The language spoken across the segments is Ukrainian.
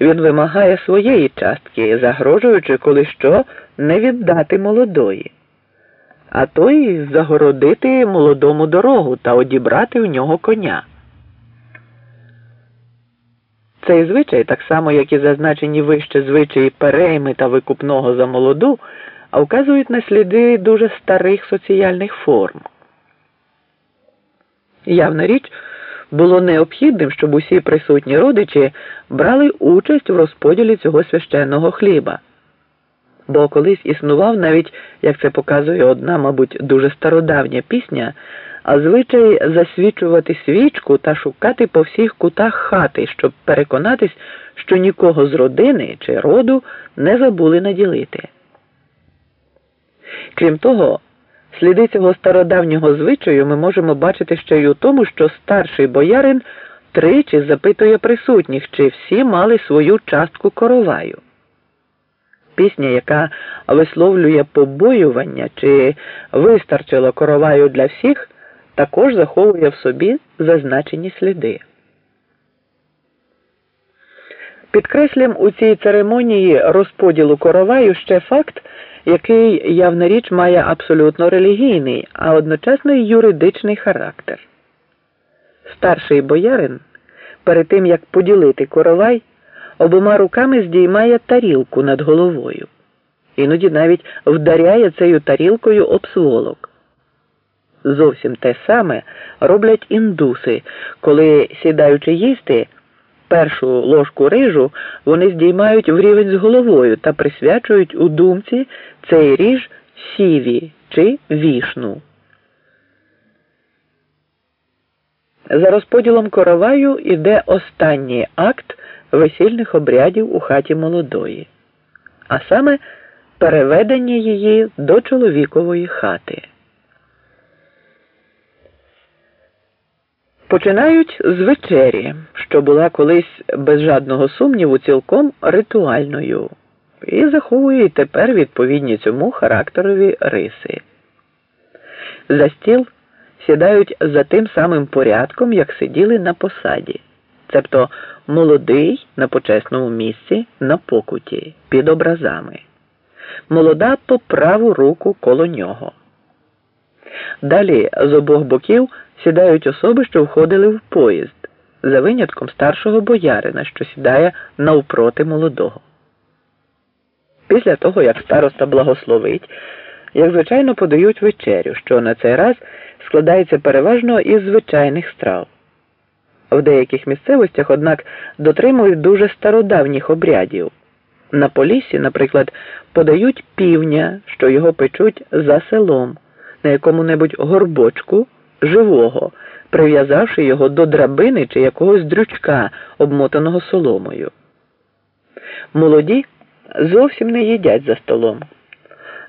Він вимагає своєї частки, загрожуючи, коли що, не віддати молодої, а то й загородити молодому дорогу та одібрати в нього коня. Цей звичай, так само як і зазначені вище звичаї перейми та викупного за молоду, а вказують на сліди дуже старих соціальних форм. Явна річ, було необхідним, щоб усі присутні родичі брали участь в розподілі цього священного хліба. Бо колись існував навіть, як це показує одна, мабуть, дуже стародавня пісня, а звичай засвічувати свічку та шукати по всіх кутах хати, щоб переконатись, що нікого з родини чи роду не забули наділити. Крім того, сліди цього стародавнього звичаю ми можемо бачити ще й у тому, що старший боярин тричі запитує присутніх, чи всі мали свою частку короваю. Пісня, яка висловлює побоювання, чи вистарчило короваю для всіх, також заховує в собі зазначені сліди. Підкреслім у цій церемонії розподілу короваю ще факт, який явна річ має абсолютно релігійний, а одночасно й юридичний характер. Старший боярин перед тим як поділити коровай, обома руками здіймає тарілку над головою, іноді навіть вдаряє цією тарілкою об сволок. Зовсім те саме роблять індуси, коли, сідаючи їсти, першу ложку рижу вони здіймають в рівень з головою та присвячують у думці цей ріж сіві чи вішну. За розподілом короваю іде останній акт весільних обрядів у хаті молодої, а саме переведення її до чоловікової хати. Починають з вечері, що була колись без жадного сумніву цілком ритуальною, і заховує тепер відповідні цьому характерові риси. За стіл сідають за тим самим порядком, як сиділи на посаді, цебто молодий на почесному місці на покуті під образами, молода по праву руку коло нього. Далі з обох боків сідають особи, що входили в поїзд, за винятком старшого боярина, що сідає навпроти молодого. Після того, як староста благословить, як звичайно подають вечерю, що на цей раз складається переважно із звичайних страв. В деяких місцевостях, однак, дотримують дуже стародавніх обрядів. На полісі, наприклад, подають півня, що його печуть за селом, на якому-небудь горбочку живого, прив'язавши його до драбини чи якогось дрючка, обмотаного соломою. Молоді зовсім не їдять за столом,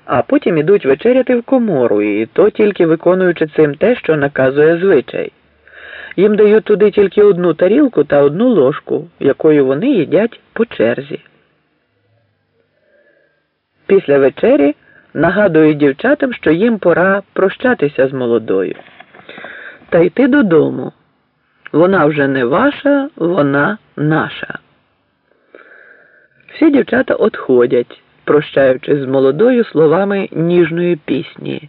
а потім ідуть вечеряти в комору, і то тільки виконуючи цим те, що наказує звичай. Їм дають туди тільки одну тарілку та одну ложку, якою вони їдять по черзі. Після вечері нагадують дівчатам, що їм пора прощатися з молодою та йти додому. Вона вже не ваша, вона наша. Всі дівчата отходять, прощаючись з молодою словами ніжної пісні.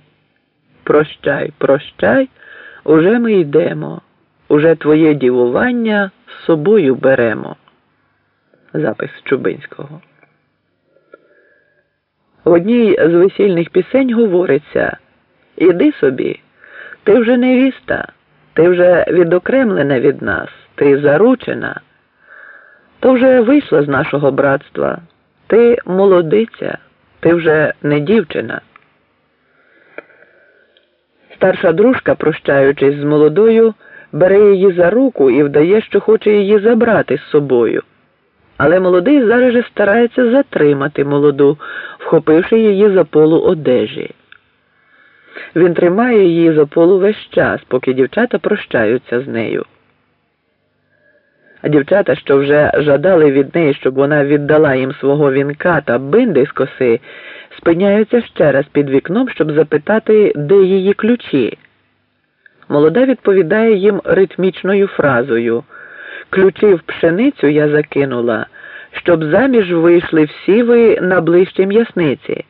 Прощай, прощай, уже ми йдемо, уже твоє дівування з собою беремо. Запис Чубинського. В одній з весільних пісень говориться Іди собі. Ти вже невіста, ти вже відокремлена від нас, ти заручена, то вже вийшла з нашого братства, ти молодиця, ти вже не дівчина. Старша дружка, прощаючись з молодою, бере її за руку і вдає, що хоче її забрати з собою. Але молодий зараз же старається затримати молоду, вхопивши її за полу одежі. Він тримає її за полу весь час, поки дівчата прощаються з нею. А дівчата, що вже жадали від неї, щоб вона віддала їм свого вінка та бинди з коси, спиняються ще раз під вікном, щоб запитати, де її ключі. Молода відповідає їм ритмічною фразою Ключі в пшеницю я закинула, щоб заміж вийшли всі ви на ближчій м'ясниці.